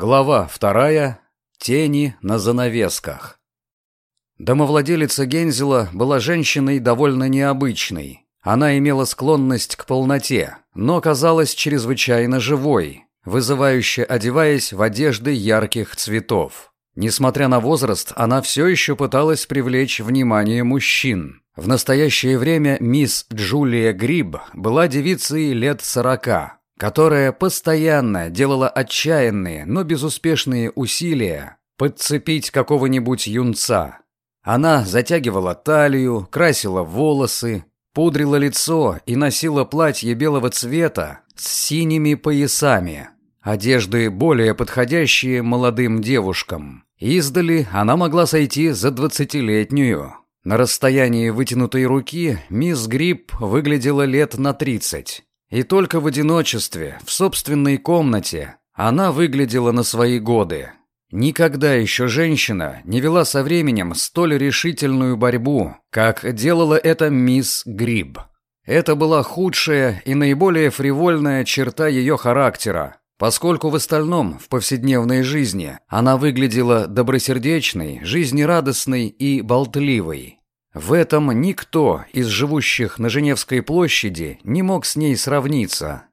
Глава вторая. Тени на занавесках. Домовладелица Гензела была женщиной довольно необычной. Она имела склонность к полноте, но казалась чрезвычайно живой, вызывающе одеваясь в одежды ярких цветов. Несмотря на возраст, она все еще пыталась привлечь внимание мужчин. В настоящее время мисс Джулия Гриб была девицей лет сорока, которая постоянно делала отчаянные, но безуспешные усилия подцепить какого-нибудь юнца. Она затягивала талию, красила волосы, пудрила лицо и носила платье белого цвета с синими поясами, одежды более подходящие молодым девушкам. Издали она могла сойти за двадцатилетнюю. На расстоянии вытянутой руки мисс Гриб выглядела лет на тридцать. И только в одиночестве, в собственной комнате, она выглядела на свои годы. Никогда еще женщина не вела со временем столь решительную борьбу, как делала это мисс Гриб. Это была худшая и наиболее фривольная черта ее характера, поскольку в остальном, в повседневной жизни, она выглядела добросердечной, жизнерадостной и болтливой. В этом никто из живущих на Женевской площади не мог с ней сравниться.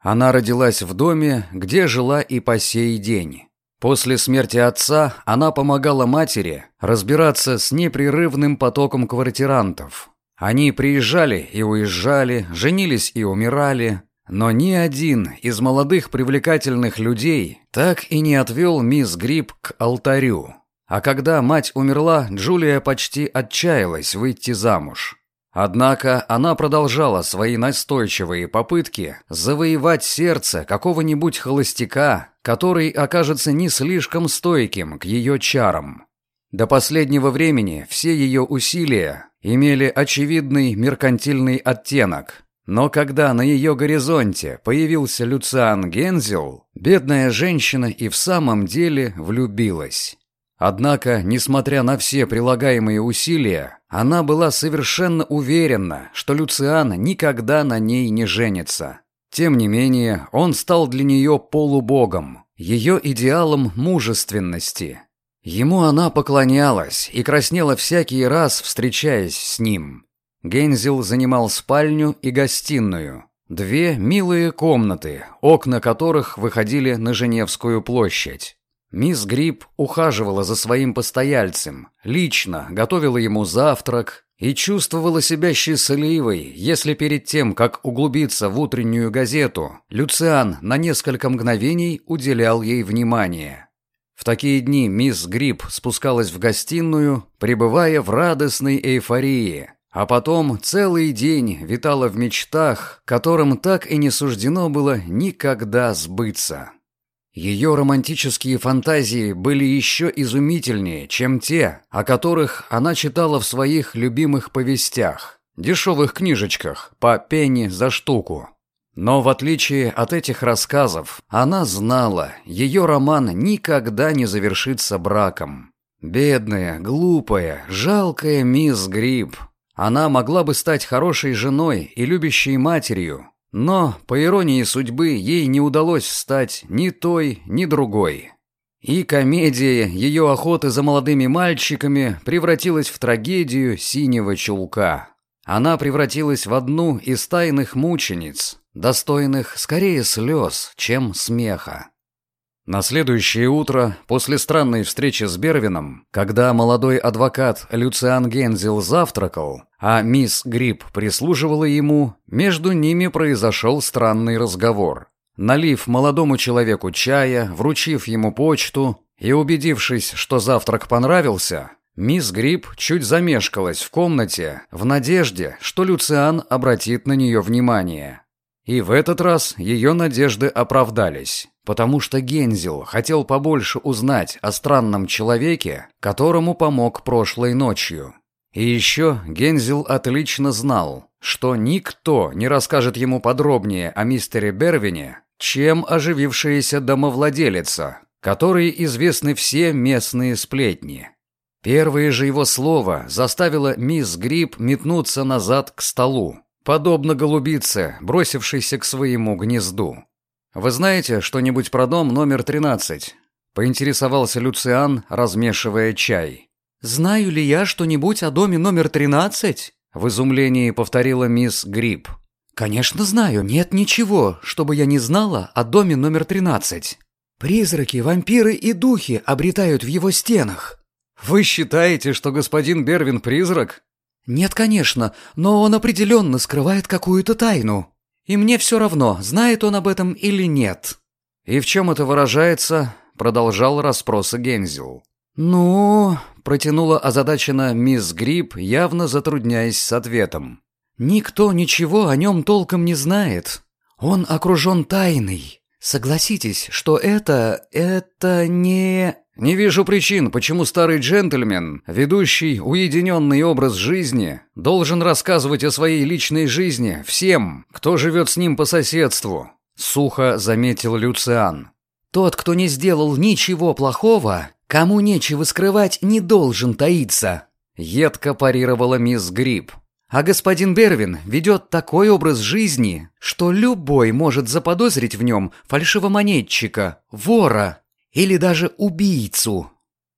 Она родилась в доме, где жила и по сей день. После смерти отца она помогала матери разбираться с непрерывным потоком квартирантов. Они приезжали и уезжали, женились и умирали, но ни один из молодых привлекательных людей так и не отвел мисс Гриб к алтарю. А когда мать умерла, Джулия почти отчаялась выйти замуж. Однако она продолжала свои настойчивые попытки завоевать сердце какого-нибудь холостяка, который окажется не слишком стойким к ее чарам. До последнего времени все ее усилия имели очевидный меркантильный оттенок. Но когда на ее горизонте появился Люциан Гензел, бедная женщина и в самом деле влюбилась. Однако, несмотря на все прилагаемые усилия, она была совершенно уверена, что Люциан никогда на ней не женится. Тем не менее, он стал для нее полубогом, ее идеалом мужественности. Ему она поклонялась и краснела всякий раз, встречаясь с ним. Гензел занимал спальню и гостиную. Две милые комнаты, окна которых выходили на Женевскую площадь. Мисс Гриб ухаживала за своим постояльцем, лично готовила ему завтрак и чувствовала себя счастливой, если перед тем, как углубиться в утреннюю газету, Люциан на несколько мгновений уделял ей внимание. В такие дни мисс Гриб спускалась в гостиную, пребывая в радостной эйфории, а потом целый день витала в мечтах, которым так и не суждено было никогда сбыться. Ее романтические фантазии были еще изумительнее, чем те, о которых она читала в своих любимых повестях, дешевых книжечках, по пенни за штуку. Но в отличие от этих рассказов, она знала, ее роман никогда не завершится браком. Бедная, глупая, жалкая мисс Гриб. Она могла бы стать хорошей женой и любящей матерью, но, по иронии судьбы, ей не удалось стать ни той, ни другой. И комедия ее охоты за молодыми мальчиками превратилась в трагедию синего чулка. Она превратилась в одну из тайных мучениц, достойных скорее слез, чем смеха. На следующее утро, после странной встречи с Бервином, когда молодой адвокат Люциан Гензел завтракал, а мисс Гриб прислуживала ему, между ними произошел странный разговор. Налив молодому человеку чая, вручив ему почту и убедившись, что завтрак понравился, мисс Гриб чуть замешкалась в комнате в надежде, что Люциан обратит на нее внимание. И в этот раз ее надежды оправдались, потому что Гензел хотел побольше узнать о странном человеке, которому помог прошлой ночью. И еще Гензел отлично знал, что никто не расскажет ему подробнее о мистере Бервине, чем оживившаяся домовладелица, которой известны все местные сплетни. Первое же его слово заставило мисс Гриб метнуться назад к столу подобно голубице, бросившейся к своему гнезду. «Вы знаете что-нибудь про дом номер 13?» поинтересовался Люциан, размешивая чай. «Знаю ли я что-нибудь о доме номер тринадцать?» В изумлении повторила мисс Гриб. «Конечно знаю, нет ничего, чтобы я не знала о доме номер тринадцать. Призраки, вампиры и духи обретают в его стенах». «Вы считаете, что господин Бервин призрак?» «Нет, конечно, но он определенно скрывает какую-то тайну. И мне все равно, знает он об этом или нет». «И в чем это выражается?» — продолжал расспросы Гензел. «Ну...» — протянула озадаченно мисс Гриб, явно затрудняясь с ответом. «Никто ничего о нем толком не знает. Он окружен тайной. Согласитесь, что это... это не...» «Не вижу причин, почему старый джентльмен, ведущий уединенный образ жизни, должен рассказывать о своей личной жизни всем, кто живет с ним по соседству», — сухо заметил Люциан. «Тот, кто не сделал ничего плохого, кому нечего скрывать, не должен таиться», — едко парировала мисс Гриб. А господин Бервин ведет такой образ жизни, что любой может заподозрить в нем фальшивомонетчика, вора или даже убийцу.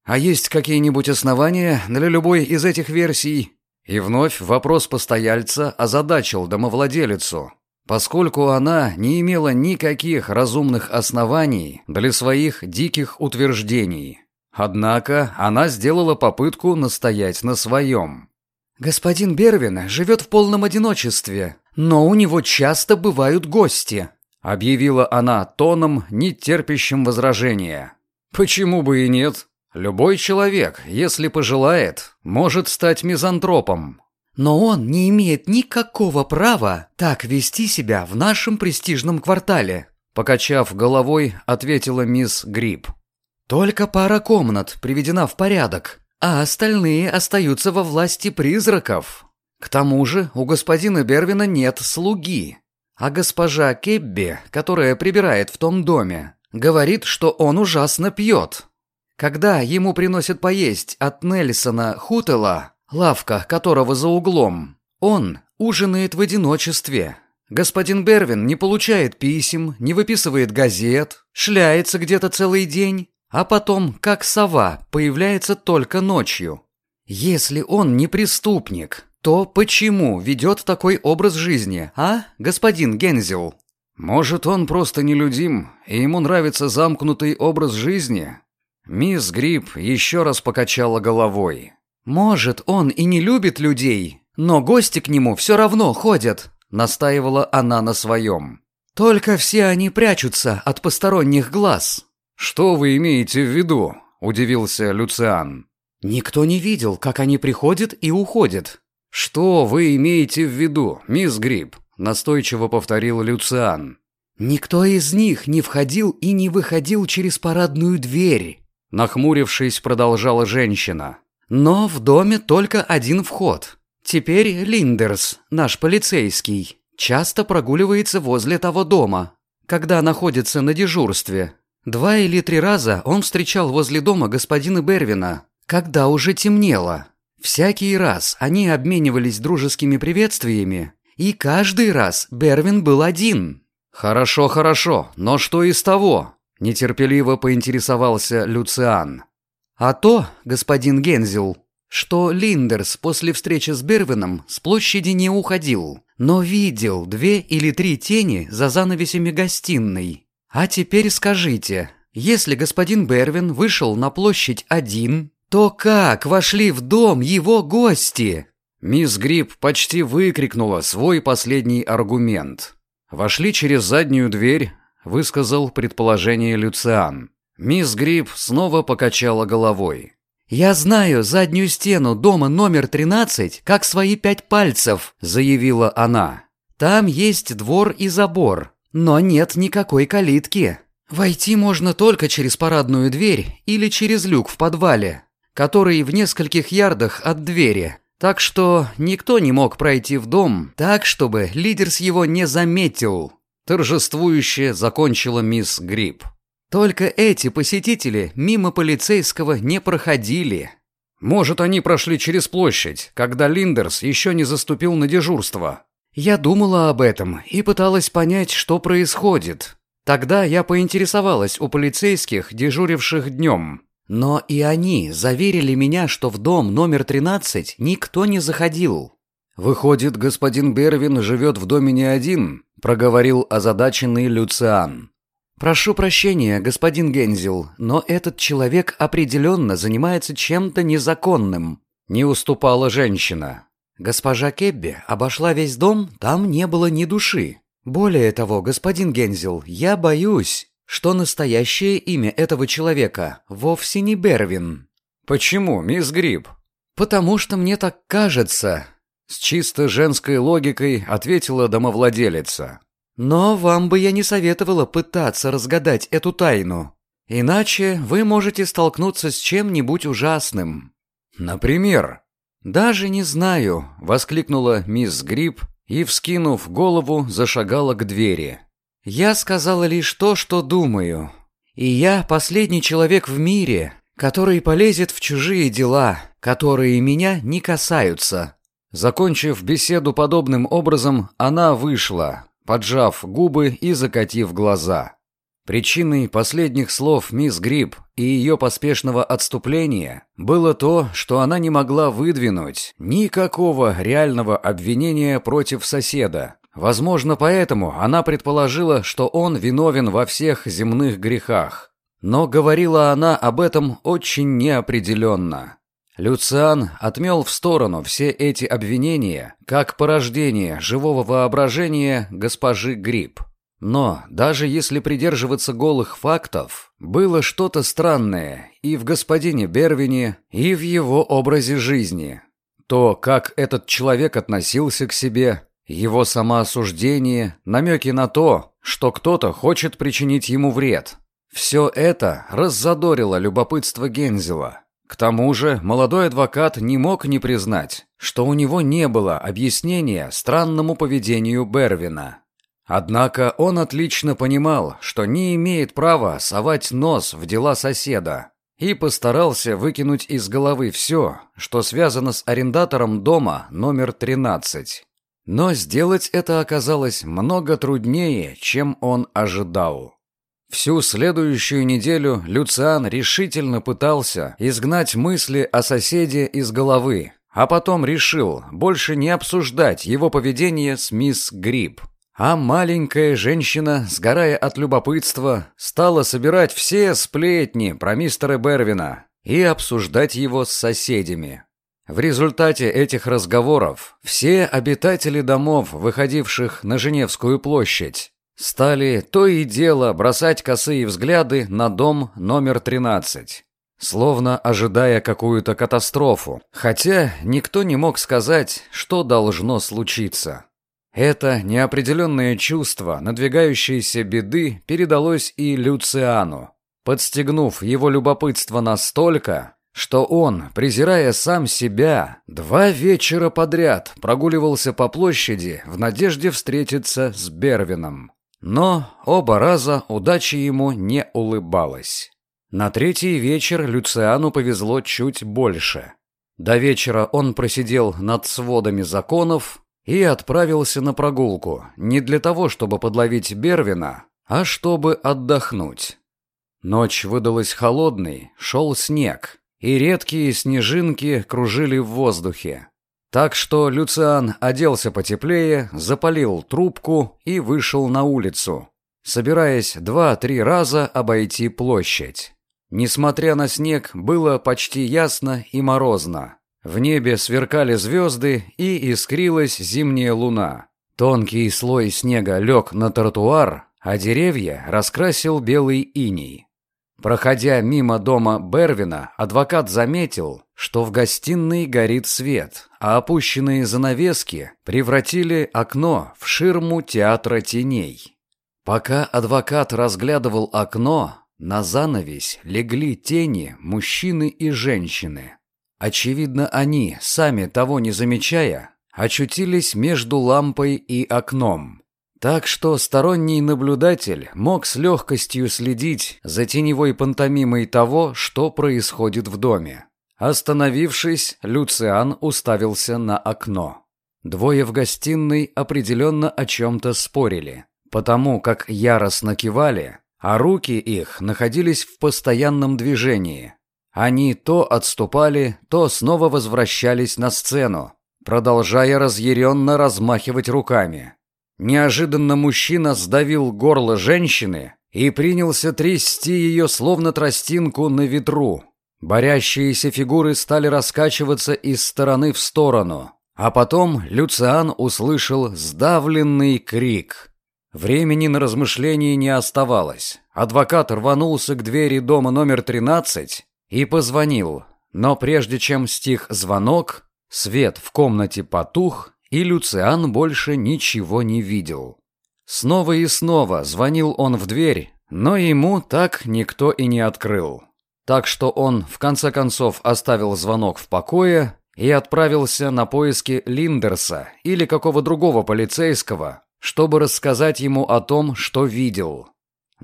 А есть какие-нибудь основания для любой из этих версий? И вновь вопрос постояльца озадачил домовладелицу, поскольку она не имела никаких разумных оснований для своих диких утверждений. Однако она сделала попытку настоять на своем. «Господин Бервин живет в полном одиночестве, но у него часто бывают гости», объявила она тоном, не терпящим возражения. Почему бы и нет? Любой человек, если пожелает, может стать мизантропом. Но он не имеет никакого права так вести себя в нашем престижном квартале, покачав головой, ответила мисс Гриб. Только пара комнат приведена в порядок, а остальные остаются во власти призраков. К тому же у господина Бервина нет слуги, а госпожа Кебби, которая прибирает в том доме, говорит, что он ужасно пьет. Когда ему приносят поесть от Нельсона Хутела, лавка которого за углом, он ужинает в одиночестве. Господин Бервин не получает писем, не выписывает газет, шляется где-то целый день, а потом, как сова, появляется только ночью. Если он не преступник, то почему ведет такой образ жизни, а, господин Гензел? Может, он просто нелюдим, и ему нравится замкнутый образ жизни? Мисс Гриб еще раз покачала головой. Может, он и не любит людей, но гости к нему все равно ходят, настаивала она на своем. Только все они прячутся от посторонних глаз. Что вы имеете в виду? удивился Люциан. Никто не видел, как они приходят и уходят. Что вы имеете в виду, мисс Гриб? настойчиво повторил Люциан. Никто из них не входил и не выходил через парадную дверь, нахмурившись, продолжала женщина. Но в доме только один вход. Теперь Линдерс, наш полицейский, часто прогуливается возле того дома, когда находится на дежурстве. Два или три раза он встречал возле дома господина Бервина, когда уже темнело. Всякий раз они обменивались дружескими приветствиями, и каждый раз Бервин был один. «Хорошо, хорошо, но что из того?» – нетерпеливо поинтересовался Люциан. «А то, господин Гензел, что Линдерс после встречи с Бервином с площади не уходил, но видел две или три тени за занавесями гостиной. А теперь скажите, если господин Бервин вышел на площадь один, то как вошли в дом его гости? Мисс Гриб почти выкрикнула свой последний аргумент. Вошли через заднюю дверь, высказал предположение Люциан. Мисс Гриб снова покачала головой. «Я знаю заднюю стену дома номер 13 как свои пять пальцев», — заявила она. «Там есть двор и забор, но нет никакой калитки. Войти можно только через парадную дверь или через люк в подвале который в нескольких ярдах от двери. Так что никто не мог пройти в дом так, чтобы лидерс его не заметил. Торжествующе закончила мисс Гриб. Только эти посетители мимо полицейского не проходили. Может, они прошли через площадь, когда Линдерс еще не заступил на дежурство. Я думала об этом и пыталась понять, что происходит. Тогда я поинтересовалась у полицейских, дежуривших днем. Но и они заверили меня, что в дом номер 13 никто не заходил. «Выходит, господин Бервин живет в доме не один», — проговорил озадаченный Люциан. «Прошу прощения, господин Гензел, но этот человек определенно занимается чем-то незаконным», — не уступала женщина. «Госпожа Кебби обошла весь дом, там не было ни души. Более того, господин Гензел, я боюсь, что настоящее имя этого человека вовсе не Бервин». «Почему, мисс Гриб?» «Потому что мне так кажется», — с чисто женской логикой ответила домовладелица. Но вам бы я не советовала пытаться разгадать эту тайну. Иначе вы можете столкнуться с чем-нибудь ужасным. Например? Даже не знаю, воскликнула мисс Гриб и, вскинув голову, зашагала к двери. Я сказала лишь то, что думаю. И я последний человек в мире, который полезет в чужие дела, которые меня не касаются. Закончив беседу подобным образом, она вышла, поджав губы и закатив глаза. Причиной последних слов мисс Гриб и ее поспешного отступления было то, что она не могла выдвинуть никакого реального обвинения против соседа. Возможно, поэтому она предположила, что он виновен во всех земных грехах. Но говорила она об этом очень неопределенно. Люциан отмел в сторону все эти обвинения как порождение живого воображения госпожи Гриб. Но даже если придерживаться голых фактов, было что-то странное и в господине Бервине, и в его образе жизни. То, как этот человек относился к себе, его самоосуждение, намеки на то, что кто-то хочет причинить ему вред. Все это раззадорило любопытство Гензела. К тому же молодой адвокат не мог не признать, что у него не было объяснения странному поведению Бервина. Однако он отлично понимал, что не имеет права совать нос в дела соседа, и постарался выкинуть из головы все, что связано с арендатором дома номер 13. Но сделать это оказалось много труднее, чем он ожидал. Всю следующую неделю Люциан решительно пытался изгнать мысли о соседе из головы, а потом решил больше не обсуждать его поведение с мисс Гриб. А маленькая женщина, сгорая от любопытства, стала собирать все сплетни про мистера Бервина и обсуждать его с соседями. В результате этих разговоров все обитатели домов, выходивших на Женевскую площадь, стали то и дело бросать косые взгляды на дом номер 13, словно ожидая какую-то катастрофу, хотя никто не мог сказать, что должно случиться. Это неопределенное чувство надвигающейся беды передалось и Люциану, подстегнув его любопытство настолько, что он, презирая сам себя, два вечера подряд прогуливался по площади в надежде встретиться с Бервином. Но оба раза удача ему не улыбалась. На третий вечер Люциану повезло чуть больше. До вечера он просидел над сводами законов и отправился на прогулку, не для того, чтобы подловить Бервина, а чтобы отдохнуть. Ночь выдалась холодной, шел снег, и редкие снежинки кружили в воздухе. Так что Люциан оделся потеплее, запалил трубку и вышел на улицу, собираясь два-три раза обойти площадь. Несмотря на снег, было почти ясно и морозно. В небе сверкали звезды и искрилась зимняя луна. Тонкий слой снега лег на тротуар, а деревья раскрасил белый иней. Проходя мимо дома Бервина, адвокат заметил, что в гостиной горит свет, а опущенные занавески превратили окно в ширму театра теней. Пока адвокат разглядывал окно, на занавесь легли тени мужчины и женщины. Очевидно, они, сами того не замечая, очутились между лампой и окном. Так что сторонний наблюдатель мог с легкостью следить за теневой пантомимой того, что происходит в доме. Остановившись, Люциан уставился на окно. Двое в гостиной определенно о чем-то спорили. потому как яростно кивали, а руки их находились в постоянном движении. Они то отступали, то снова возвращались на сцену, продолжая разъяренно размахивать руками. Неожиданно мужчина сдавил горло женщины и принялся трясти ее словно тростинку на ветру. Борящиеся фигуры стали раскачиваться из стороны в сторону, а потом Люциан услышал сдавленный крик. Времени на размышления не оставалось. Адвокат рванулся к двери дома номер 13 и позвонил, но прежде чем стих звонок, свет в комнате потух, и Люциан больше ничего не видел. Снова и снова звонил он в дверь, но ему так никто и не открыл. Так что он в конце концов оставил звонок в покое и отправился на поиски Линдерса или какого другого полицейского, чтобы рассказать ему о том, что видел.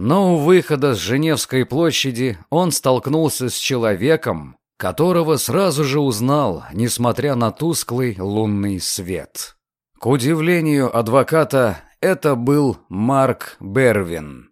Но у выхода с Женевской площади он столкнулся с человеком, которого сразу же узнал, несмотря на тусклый лунный свет. К удивлению адвоката, это был Марк Бервин.